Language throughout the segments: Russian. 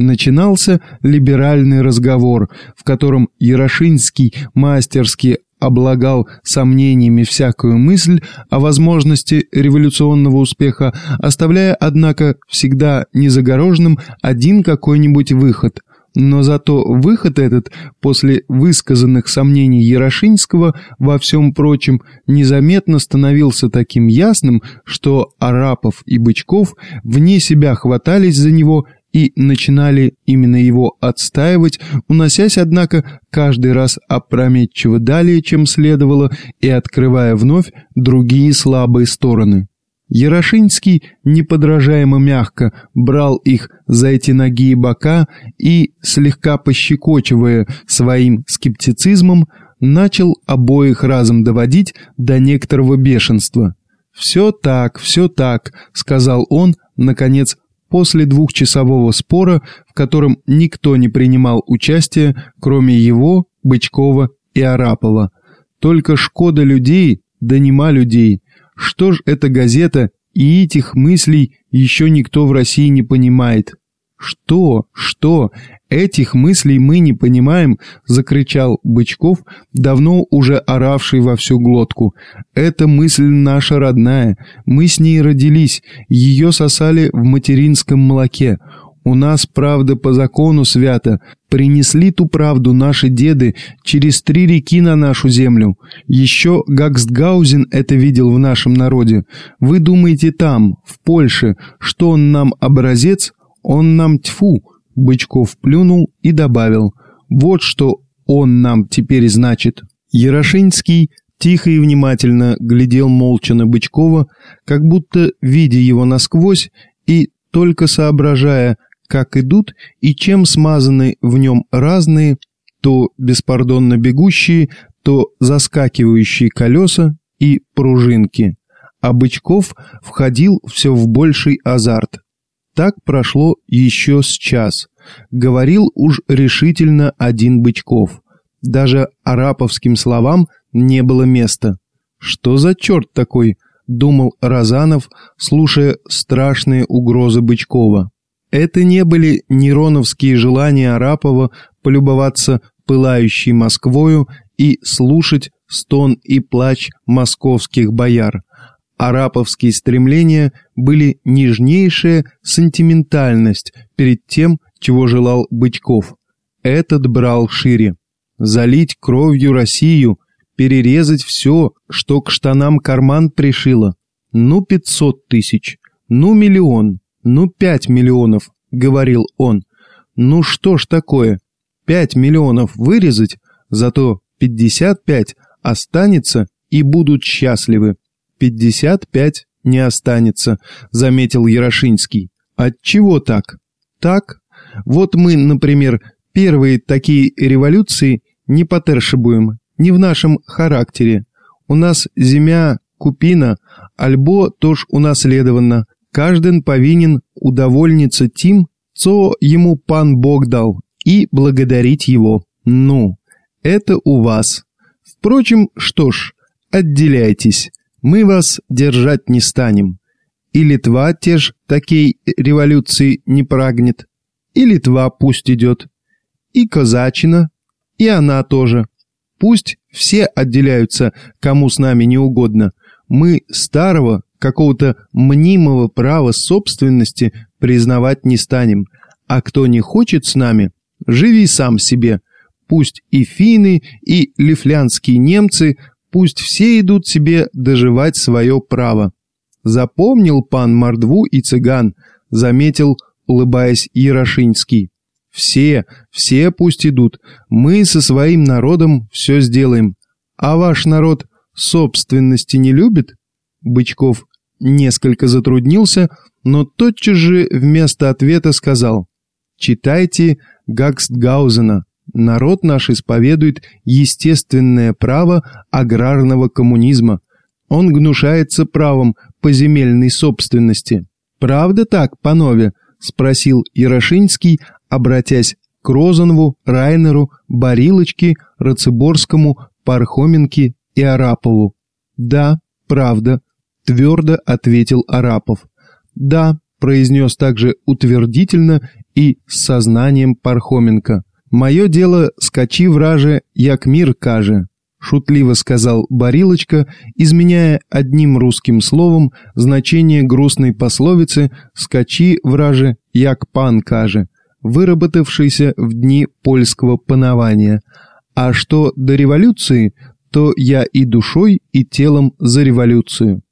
Начинался либеральный разговор, в котором Ярошинский мастерски облагал сомнениями всякую мысль о возможности революционного успеха, оставляя, однако, всегда незагороженным один какой-нибудь выход. Но зато выход этот, после высказанных сомнений Ярошинского во всем прочем, незаметно становился таким ясным, что Арапов и Бычков вне себя хватались за него и начинали именно его отстаивать, уносясь, однако, каждый раз опрометчиво далее, чем следовало, и открывая вновь другие слабые стороны. Ярошинский неподражаемо мягко брал их за эти ноги и бока и, слегка пощекочивая своим скептицизмом, начал обоих разом доводить до некоторого бешенства. «Все так, все так», — сказал он, наконец, после двухчасового спора, в котором никто не принимал участия, кроме его, Бычкова и Арапова. Только шкода людей, да нема людей. Что ж эта газета и этих мыслей еще никто в России не понимает. «Что? Что? Этих мыслей мы не понимаем!» — закричал Бычков, давно уже оравший во всю глотку. «Это мысль наша родная. Мы с ней родились, ее сосали в материнском молоке. У нас правда по закону свято. Принесли ту правду наши деды через три реки на нашу землю. Еще Гакстгаузен это видел в нашем народе. Вы думаете там, в Польше, что он нам образец?» Он нам тьфу!» Бычков плюнул и добавил. «Вот что он нам теперь значит». Ярошинский тихо и внимательно глядел молча на Бычкова, как будто видя его насквозь и только соображая, как идут и чем смазаны в нем разные, то беспардонно бегущие, то заскакивающие колеса и пружинки. А Бычков входил все в больший азарт. Так прошло еще с час. Говорил уж решительно один Бычков. Даже араповским словам не было места. «Что за черт такой?» — думал Розанов, слушая страшные угрозы Бычкова. Это не были нероновские желания Арапова полюбоваться пылающей Москвою и слушать стон и плач московских бояр, араповские стремления были нежнейшая сентиментальность перед тем, чего желал Бычков. Этот брал шире. Залить кровью Россию, перерезать все, что к штанам карман пришило. Ну, пятьсот тысяч, ну, миллион, ну, пять миллионов, говорил он. Ну, что ж такое, пять миллионов вырезать, зато пятьдесят пять останется и будут счастливы пятьдесят пять не останется», — заметил Ярошинский. «Отчего так?» «Так? Вот мы, например, первые такие революции не потершибуем, не в нашем характере. У нас земя купина, альбо тоже унаследовано. Каждый повинен удовольниться тем, что ему пан Бог дал, и благодарить его. Ну, это у вас. Впрочем, что ж, отделяйтесь. Мы вас держать не станем. И Литва те ж такой революции не прагнет. И Литва пусть идет. И Казачина, и она тоже. Пусть все отделяются, кому с нами не угодно. Мы старого, какого-то мнимого права собственности признавать не станем. А кто не хочет с нами, живи сам себе. Пусть и финны, и лифлянские немцы Пусть все идут себе доживать свое право. Запомнил пан Мордву и цыган, заметил, улыбаясь Ярошинский. Все, все пусть идут. Мы со своим народом все сделаем. А ваш народ собственности не любит? Бычков несколько затруднился, но тотчас же вместо ответа сказал «Читайте Гакстгаузена, Народ наш исповедует естественное право аграрного коммунизма. Он гнушается правом поземельной собственности. «Правда так, панове?» – спросил Ярошинский, обратясь к Розанову, Райнеру, Барилочке, Рацеборскому, Пархоменке и Арапову. «Да, правда», – твердо ответил Арапов. «Да», – произнес также утвердительно и с сознанием Пархоменко. «Мое дело скачи враже, як мир каже», — шутливо сказал Барилочка, изменяя одним русским словом значение грустной пословицы «скачи враже, як пан каже», выработавшейся в дни польского панования. А что до революции, то я и душой, и телом за революцию.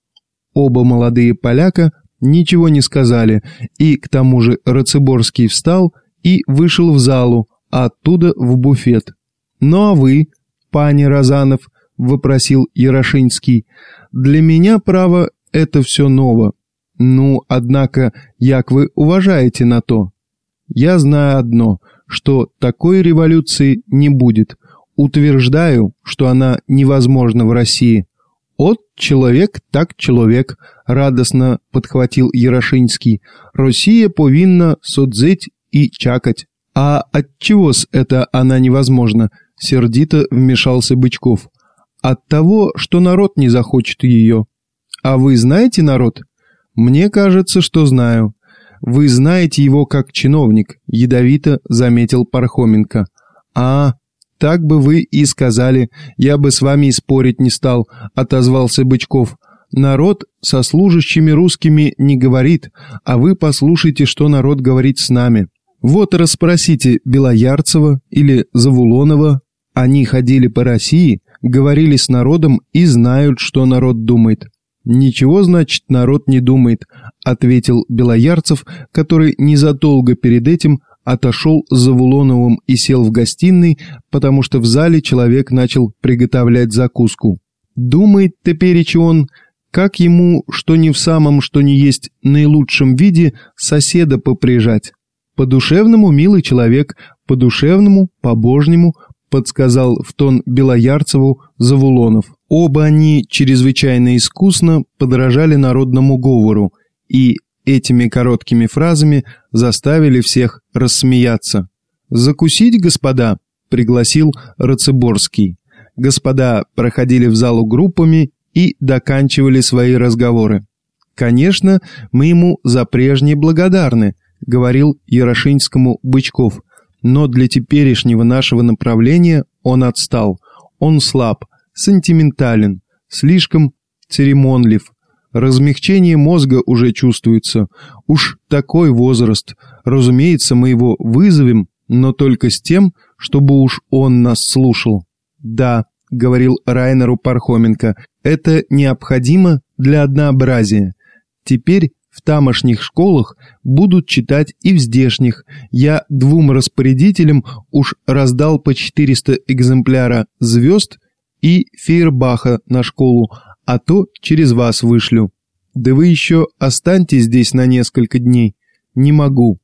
Оба молодые поляка ничего не сказали, и к тому же Рацеборский встал и вышел в залу, а оттуда в буфет. «Ну а вы, пане Розанов?» — вопросил Ярошинский. «Для меня, право, это все ново. Ну, однако, як вы уважаете на то?» «Я знаю одно, что такой революции не будет. Утверждаю, что она невозможна в России. От человек так человек», — радостно подхватил Ярошинский. «Россия повинна судзить и чакать». «А отчего-с это она невозможна?» — сердито вмешался Бычков. «От того, что народ не захочет ее». «А вы знаете народ?» «Мне кажется, что знаю». «Вы знаете его как чиновник», — ядовито заметил Пархоменко. «А, так бы вы и сказали, я бы с вами и спорить не стал», — отозвался Бычков. «Народ со служащими русскими не говорит, а вы послушайте, что народ говорит с нами». Вот расспросите Белоярцева или Завулонова. Они ходили по России, говорили с народом и знают, что народ думает. «Ничего, значит, народ не думает», — ответил Белоярцев, который незадолго перед этим отошел с Завулоновым и сел в гостиной, потому что в зале человек начал приготовлять закуску. Думает теперь он, как ему, что не в самом, что не есть наилучшем виде, соседа поприжать. По-душевному милый человек, по-душевному, по-божнему, подсказал в тон Белоярцеву Завулонов. Оба они чрезвычайно искусно подражали народному говору и этими короткими фразами заставили всех рассмеяться. «Закусить, господа?» – пригласил Рацеборский. Господа проходили в залу группами и доканчивали свои разговоры. «Конечно, мы ему за прежние благодарны», говорил Ярошинскому Бычков, но для теперешнего нашего направления он отстал. Он слаб, сентиментален, слишком церемонлив. Размягчение мозга уже чувствуется. Уж такой возраст. Разумеется, мы его вызовем, но только с тем, чтобы уж он нас слушал. «Да», — говорил Райнеру Пархоменко, — «это необходимо для однообразия. Теперь в тамошних школах будут читать и в здешних. Я двум распорядителям уж раздал по 400 экземпляра «Звезд» и «Фейербаха» на школу, а то через вас вышлю. Да вы еще останьтесь здесь на несколько дней. Не могу.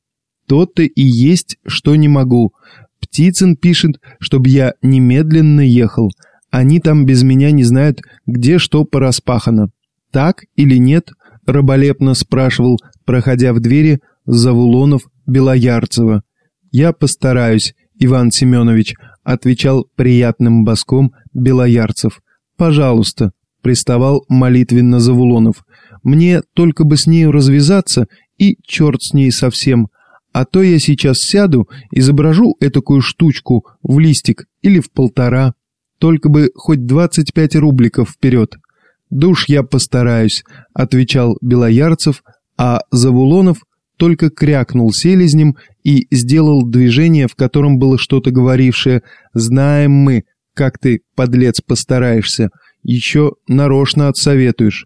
То-то и есть, что не могу. Птицын пишет, чтобы я немедленно ехал. Они там без меня не знают, где что пораспахано. Так или нет – раболепно спрашивал, проходя в двери, Завулонов Белоярцева. «Я постараюсь, Иван Семенович», — отвечал приятным боском Белоярцев. «Пожалуйста», — приставал молитвенно Завулонов. «Мне только бы с нею развязаться, и черт с ней совсем. А то я сейчас сяду, изображу этакую штучку в листик или в полтора. Только бы хоть двадцать пять рубликов вперед». «Душ я постараюсь», — отвечал Белоярцев, а Завулонов только крякнул селезнем и сделал движение, в котором было что-то говорившее «Знаем мы, как ты, подлец, постараешься, еще нарочно отсоветуешь».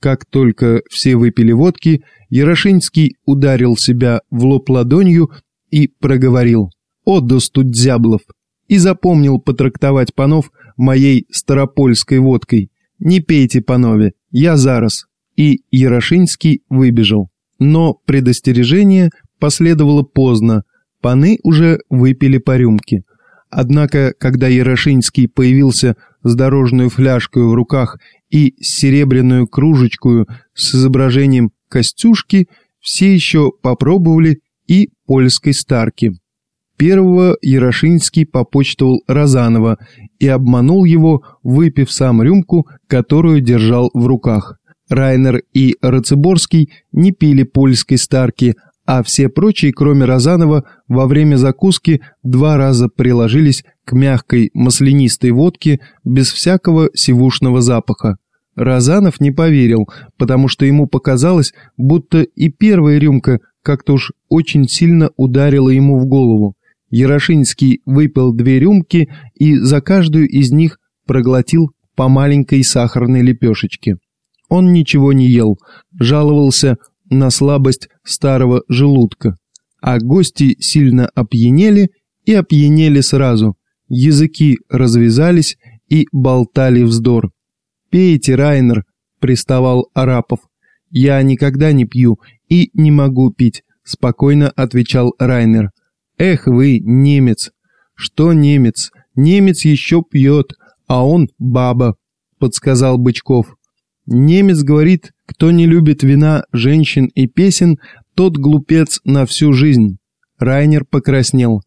Как только все выпили водки, Ярошинский ударил себя в лоб ладонью и проговорил «О, достудзяблов!» и запомнил потрактовать панов моей старопольской водкой. «Не пейте, панове, я зараз». И Ярошинский выбежал. Но предостережение последовало поздно, паны уже выпили по рюмке. Однако, когда Ярошинский появился с дорожную фляжкой в руках и серебряную кружечкою с изображением Костюшки, все еще попробовали и польской старки. Первого Ярошинский попочтовал Розанова и обманул его, выпив сам рюмку, которую держал в руках. Райнер и Рацеборский не пили польской старки, а все прочие, кроме Розанова, во время закуски два раза приложились к мягкой маслянистой водке без всякого сивушного запаха. Розанов не поверил, потому что ему показалось, будто и первая рюмка как-то уж очень сильно ударила ему в голову. Ярошинский выпил две рюмки и за каждую из них проглотил по маленькой сахарной лепешечке. Он ничего не ел, жаловался на слабость старого желудка, а гости сильно опьянели и опьянели сразу, языки развязались и болтали вздор. «Пейте, Райнер», — приставал Арапов. «Я никогда не пью и не могу пить», — спокойно отвечал Райнер. «Эх вы, немец!» «Что немец? Немец еще пьет, а он баба», — подсказал Бычков. Немец говорит, кто не любит вина, женщин и песен, тот глупец на всю жизнь. Райнер покраснел.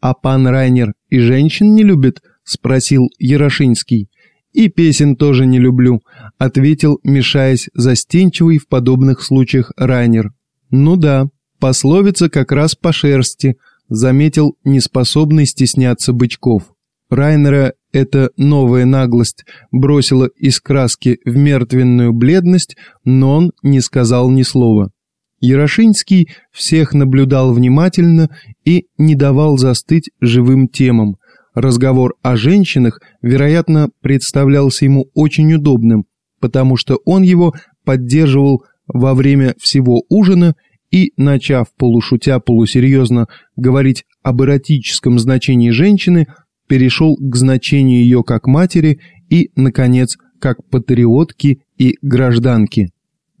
«А пан Райнер и женщин не любит?» — спросил Ярошинский. «И песен тоже не люблю», — ответил, мешаясь застенчивый в подобных случаях Райнер. «Ну да, пословица как раз по шерсти», — заметил неспособный стесняться Бычков. Райнера эта новая наглость бросила из краски в мертвенную бледность, но он не сказал ни слова. Ярошинский всех наблюдал внимательно и не давал застыть живым темам, Разговор о женщинах, вероятно, представлялся ему очень удобным, потому что он его поддерживал во время всего ужина и, начав полушутя полусерьезно говорить об эротическом значении женщины, перешел к значению ее как матери и, наконец, как патриотки и гражданки.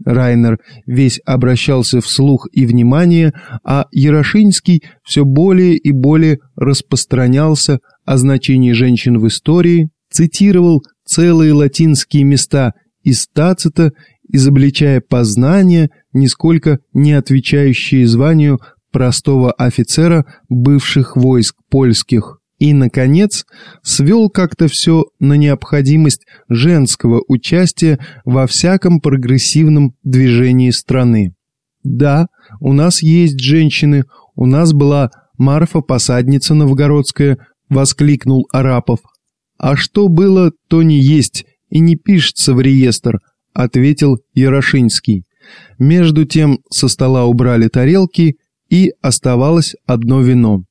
Райнер весь обращался вслух и внимание, а Ярошинский все более и более распространялся о значении женщин в истории, цитировал целые латинские места из Тацита, изобличая познания, нисколько не отвечающие званию простого офицера бывших войск польских. И, наконец, свел как-то все на необходимость женского участия во всяком прогрессивном движении страны. Да, у нас есть женщины, у нас была Марфа-посадница новгородская, воскликнул Арапов. А что было, то не есть и не пишется в реестр, ответил Ярошинский. Между тем со стола убрали тарелки, и оставалось одно вино.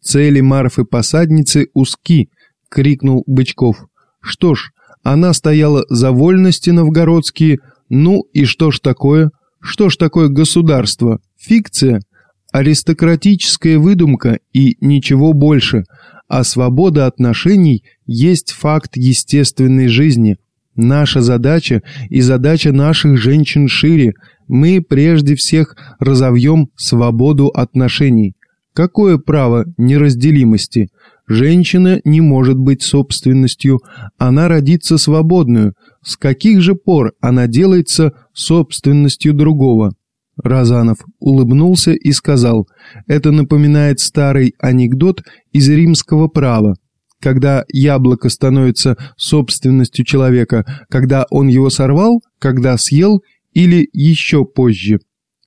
«Цели Марфы-посадницы узки!» — крикнул Бычков. «Что ж, она стояла за вольности новгородские, ну и что ж такое? Что ж такое государство? Фикция? Аристократическая выдумка и ничего больше, а свобода отношений есть факт естественной жизни. Наша задача и задача наших женщин шире. Мы прежде всех разовьем свободу отношений. Какое право неразделимости? Женщина не может быть собственностью, она родится свободную. С каких же пор она делается собственностью другого? Разанов улыбнулся и сказал, это напоминает старый анекдот из римского права. Когда яблоко становится собственностью человека, когда он его сорвал, когда съел или еще позже.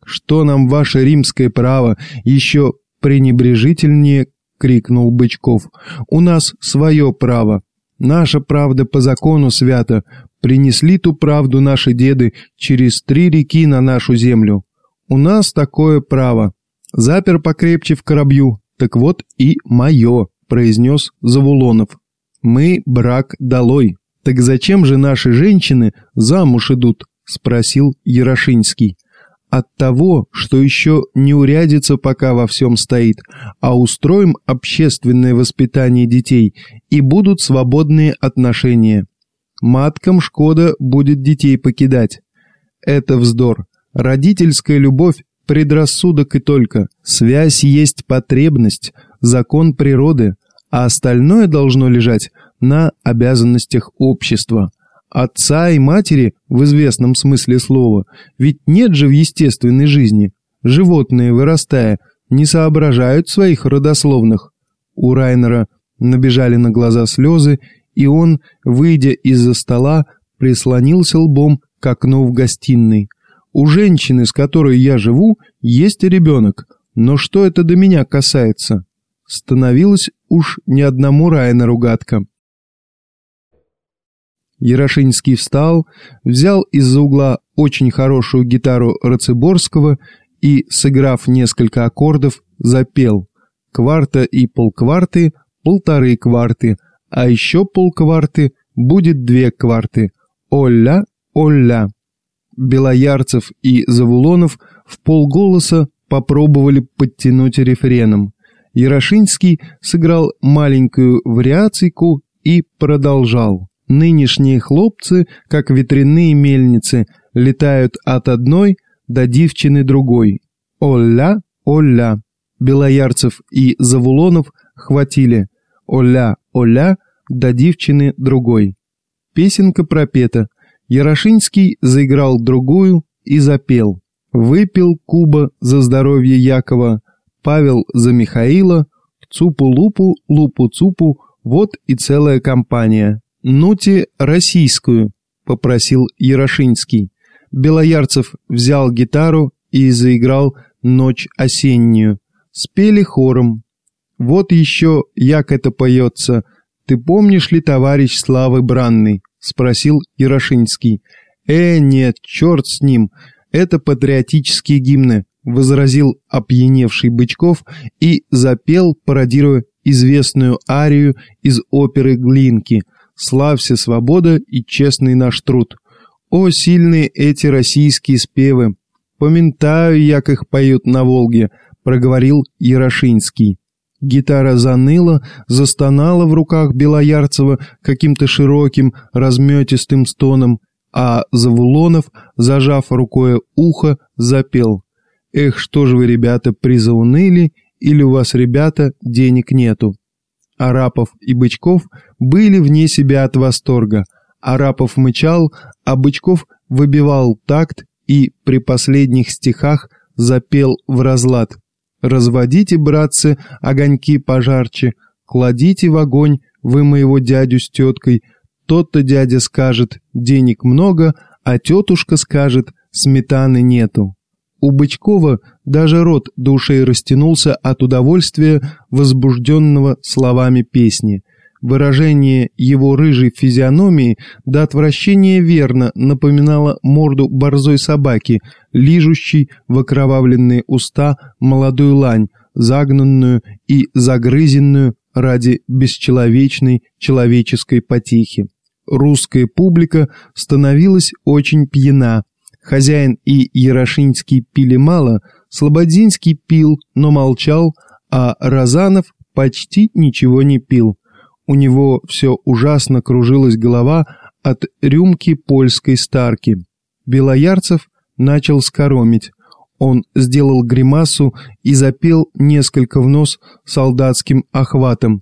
Что нам ваше римское право еще пренебрежительнее крикнул Бычков. «У нас свое право. Наша правда по закону свята. Принесли ту правду наши деды через три реки на нашу землю. У нас такое право. Запер покрепче в коробью. Так вот и мое», — произнес Завулонов. «Мы брак долой. Так зачем же наши женщины замуж идут?» — спросил Ярошинский от того, что еще не урядится пока во всем стоит, а устроим общественное воспитание детей, и будут свободные отношения. Маткам Шкода будет детей покидать. Это вздор. Родительская любовь – предрассудок и только. Связь есть потребность, закон природы, а остальное должно лежать на обязанностях общества отца и матери в известном смысле слова, ведь нет же в естественной жизни. Животные, вырастая, не соображают своих родословных. У Райнера набежали на глаза слезы, и он, выйдя из-за стола, прислонился лбом к окну в гостиной. У женщины, с которой я живу, есть ребенок, но что это до меня касается? Становилось уж не одному Райана ругатка. Ярошинский встал, взял из-за угла очень хорошую гитару Рацеборского и, сыграв несколько аккордов, запел «Кварта и полкварты, полторы кварты, а еще полкварты, будет две кварты, оля, оля». Белоярцев и Завулонов в полголоса попробовали подтянуть рефреном. Ярошинский сыграл маленькую вариацийку и продолжал. Нынешние хлопцы, как ветряные мельницы, летают от одной до дивчины другой. Оля, оля. Белоярцев и Завулонов хватили. Оля, оля, до дивчины другой. Песенка пропета. Ярошинский заиграл другую и запел. Выпил Куба за здоровье Якова, Павел за Михаила, Цупу-лупу, лупу-цупу, вот и целая компания. «Нути российскую», — попросил Ярошинский. Белоярцев взял гитару и заиграл «Ночь осеннюю». Спели хором. «Вот еще, як это поется. Ты помнишь ли, товарищ Славы Бранный?» — спросил Ярошинский. «Э, нет, черт с ним. Это патриотические гимны», — возразил опьяневший Бычков и запел, пародируя известную арию из оперы «Глинки» — славься свобода и честный наш труд. О, сильные эти российские спевы! Поментаю, як их поют на Волге, проговорил Ярошинский. Гитара заныла, застонала в руках Белоярцева каким-то широким, разметистым стоном, а Завулонов, зажав рукой ухо, запел. «Эх, что же вы, ребята, призауныли, или у вас, ребята, денег нету?» Арапов и Бычков были вне себя от восторга. Арапов мычал, а Бычков выбивал такт и при последних стихах запел в разлад. «Разводите, братцы, огоньки пожарче, кладите в огонь вы моего дядю с теткой, тот-то дядя скажет, денег много, а тетушка скажет, сметаны нету». У Бычкова даже рот душей растянулся от удовольствия, возбужденного словами песни. Выражение его рыжей физиономии до отвращения верно напоминало морду борзой собаки, лижущей в окровавленные уста молодую лань, загнанную и загрызенную ради бесчеловечной человеческой потехи. Русская публика становилась очень пьяна, Хозяин и Ярошинский пили мало, Слободинский пил, но молчал, а Розанов почти ничего не пил. У него все ужасно кружилась голова от рюмки польской старки. Белоярцев начал скоромить. Он сделал гримасу и запел несколько в нос солдатским охватом.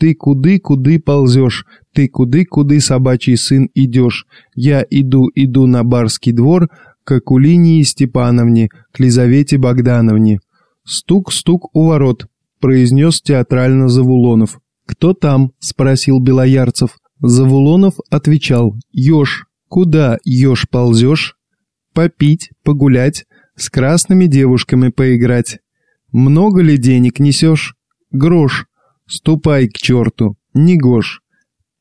«Ты куды-куды ползешь, ты куды-куды, собачий сын, идешь? Я иду, иду на барский двор, к Акулинии Степановне, к Лизавете Богдановне. Стук-стук у ворот, произнес театрально Завулонов. «Кто там?» – спросил Белоярцев. Завулонов отвечал. «Еж, куда, еж, ползешь?» «Попить, погулять, с красными девушками поиграть». «Много ли денег несешь?» «Грош». «Ступай к черту, не гош».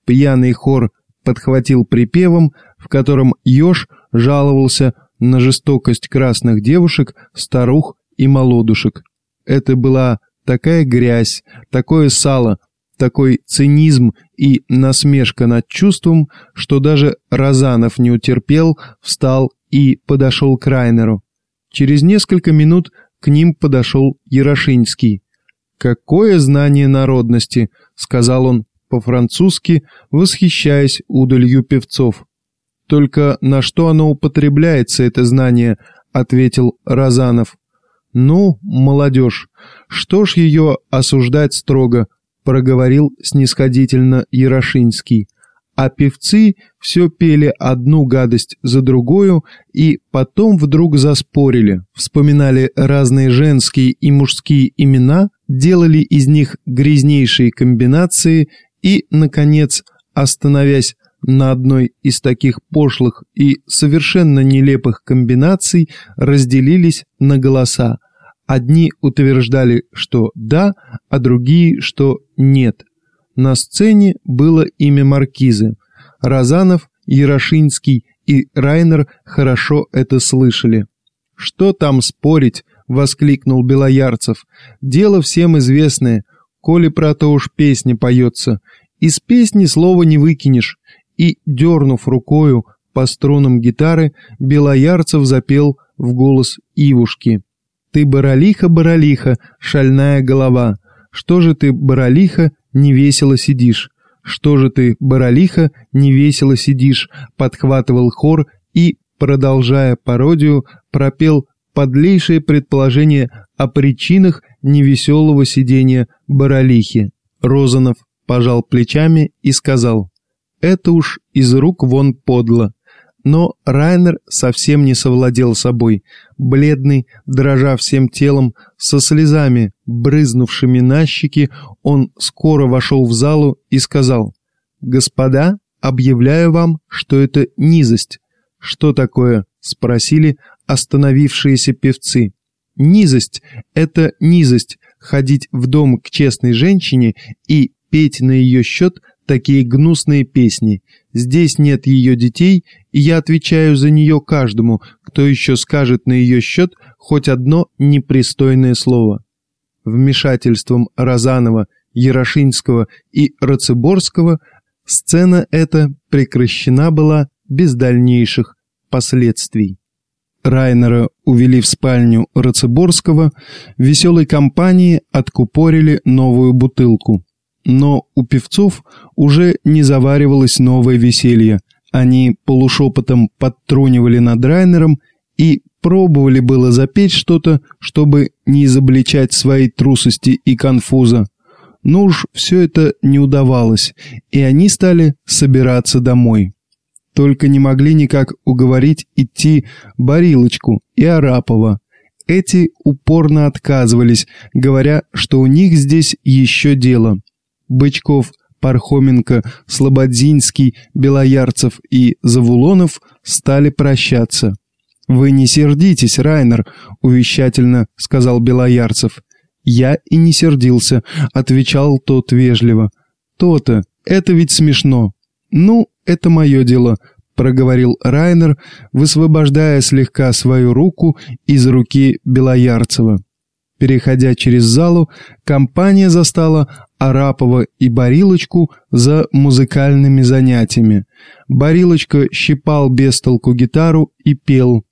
Пьяный хор подхватил припевом, в котором еж жаловался на жестокость красных девушек, старух и молодушек. Это была такая грязь, такое сало, такой цинизм и насмешка над чувством, что даже Розанов не утерпел, встал и подошел к Райнеру. Через несколько минут к ним подошел Ярошинский. «Какое знание народности!» — сказал он по-французски, восхищаясь удалью певцов. «Только на что оно употребляется, это знание?» — ответил Разанов. «Ну, молодежь, что ж ее осуждать строго?» — проговорил снисходительно Ярошинский. А певцы все пели одну гадость за другую и потом вдруг заспорили, вспоминали разные женские и мужские имена, делали из них грязнейшие комбинации и, наконец, остановясь на одной из таких пошлых и совершенно нелепых комбинаций разделились на голоса. Одни утверждали, что «да», а другие, что «нет». На сцене было имя маркизы. Разанов, Ярошинский и Райнер хорошо это слышали. «Что там спорить?» — воскликнул Белоярцев. «Дело всем известное, коли про то уж песня поется. Из песни слова не выкинешь». И, дернув рукою по струнам гитары, Белоярцев запел в голос Ивушки. «Ты баралиха, баралиха, шальная голова, что же ты, баралиха, невесело сидишь?» «Что же ты, баралиха, невесело сидишь?» подхватывал хор и, продолжая пародию, пропел подлейшее предположение о причинах невеселого сидения баралихи. Розанов пожал плечами и сказал, «Это уж из рук вон подло». Но Райнер совсем не совладел собой. Бледный, дрожа всем телом, со слезами, брызнувшими на щеки, он скоро вошел в залу и сказал, «Господа, объявляю вам, что это низость». «Что такое?» — спросили остановившиеся певцы. «Низость — это низость, ходить в дом к честной женщине и петь на ее счет такие гнусные песни. Здесь нет ее детей, и я отвечаю за нее каждому, кто еще скажет на ее счет хоть одно непристойное слово». Вмешательством Розанова, Ярошинского и Рацеборского сцена эта прекращена была без дальнейших последствий. Райнера увели в спальню Рацеборского, веселой компании откупорили новую бутылку. Но у певцов уже не заваривалось новое веселье. Они полушепотом подтрунивали над Райнером и пробовали было запеть что-то, чтобы не изобличать своей трусости и конфуза. Но уж все это не удавалось, и они стали собираться домой. Только не могли никак уговорить идти Барилочку и Арапова. Эти упорно отказывались, говоря, что у них здесь еще дело. Бычков, Пархоменко, Слободзинский, Белоярцев и Завулонов стали прощаться. «Вы не сердитесь, Райнер», — увещательно сказал Белоярцев. «Я и не сердился», — отвечал тот вежливо. «То-то, это ведь смешно». «Ну, это мое дело», — проговорил Райнер, высвобождая слегка свою руку из руки Белоярцева. Переходя через залу, компания застала Арапова и Барилочку за музыкальными занятиями. Барилочка щипал без толку гитару и пел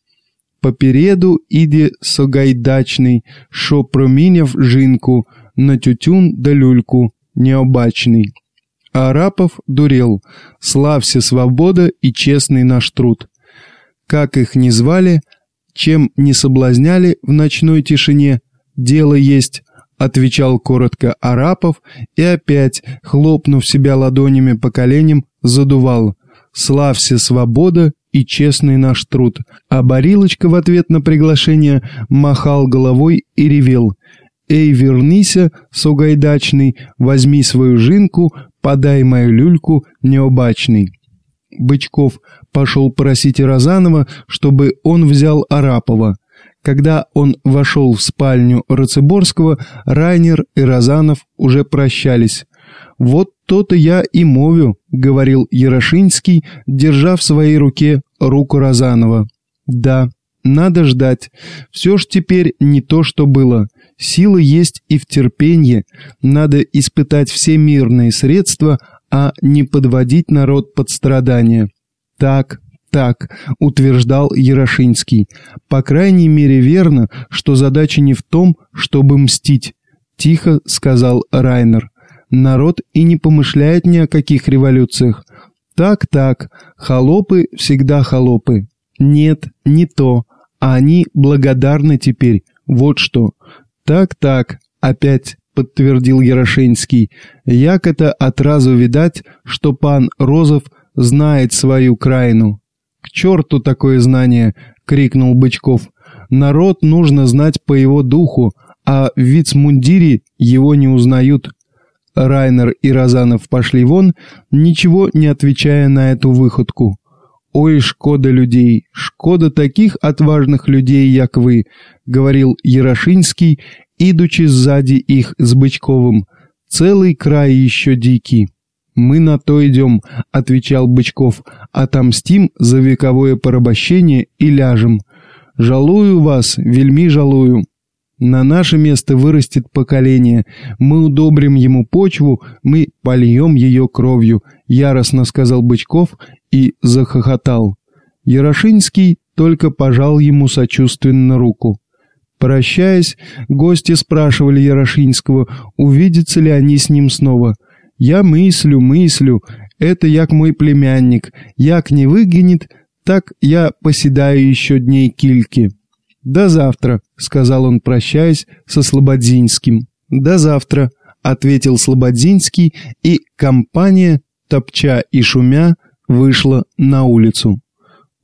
«Попереду іде согайдачний, що проміняв жінку на тютюн да люльку необачный». А Арапов дурел «Славься свобода и честный наш труд». Как их ни звали, чем не соблазняли в ночной тишине, дело есть, отвечал коротко Арапов и опять, хлопнув себя ладонями по коленям, задувал «Славься свобода и честный наш труд». А Барилочка в ответ на приглашение махал головой и ревел «Эй, вернися, сугайдачный, возьми свою жинку, подай мою люльку, необачный». Бычков пошел просить Розанова, чтобы он взял Арапова. Когда он вошел в спальню Рацеборского, Райнер и Розанов уже прощались. «Вот то-то я и мовю», — говорил Ярошинский, держа в своей руке руку Розанова. «Да, надо ждать. Все ж теперь не то, что было. Сила есть и в терпенье. Надо испытать все мирные средства, а не подводить народ под страдания. Так, так, утверждал Ярошинский. По крайней мере верно, что задача не в том, чтобы мстить. Тихо сказал Райнер. Народ и не помышляет ни о каких революциях. Так-так, холопы всегда холопы. Нет, не то. А они благодарны теперь. Вот что. Так-так, опять подтвердил Ярошинский. Як это отразу видать, что пан Розов знает свою крайну. К черту такое знание, крикнул Бычков. Народ нужно знать по его духу, а в вицмундире его не узнают. Райнер и Розанов пошли вон, ничего не отвечая на эту выходку. «Ой, шкода людей, шкода таких отважных людей, як вы», — говорил Ярошинский, идучи сзади их с Бычковым. «Целый край еще дикий». «Мы на то идем», — отвечал Бычков, — «отомстим за вековое порабощение и ляжем. Жалую вас, вельми жалую». На наше место вырастет поколение. Мы удобрим ему почву, мы польем ее кровью», — яростно сказал Бычков и захохотал. Ярошинский только пожал ему сочувственно руку. Прощаясь, гости спрашивали Ярошинского, увидятся ли они с ним снова. «Я мыслю, мыслю, это як мой племянник, як не выгонит, так я поседаю еще дней кильки». «До завтра», — сказал он, прощаясь со Слободзинским. «До завтра», — ответил Слободзинский, и компания, топча и шумя, вышла на улицу.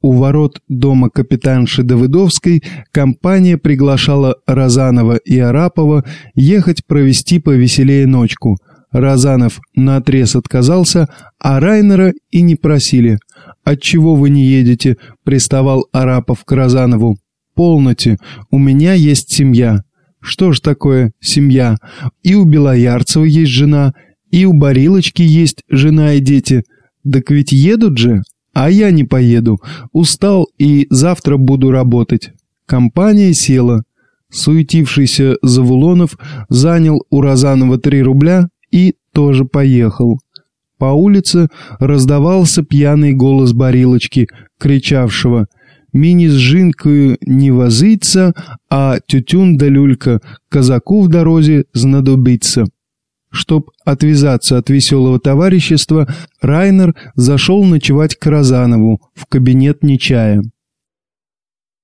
У ворот дома капитанши Давыдовской компания приглашала Розанова и Арапова ехать провести повеселее ночку. Розанов наотрез отказался, а Райнера и не просили. «Отчего вы не едете?» — приставал Арапов к Розанову. «Полноте, у меня есть семья». «Что ж такое семья? И у Белоярцева есть жена, и у Барилочки есть жена и дети. Так ведь едут же, а я не поеду. Устал и завтра буду работать». Компания села. Суетившийся Завулонов занял у Розанова три рубля и тоже поехал. По улице раздавался пьяный голос Барилочки, кричавшего — Мини с жинкою не возиться, а тютюн да люлька казаку в дорозе знадобится. Чтоб отвязаться от веселого товарищества, Райнер зашел ночевать к Розанову в кабинет Нечая.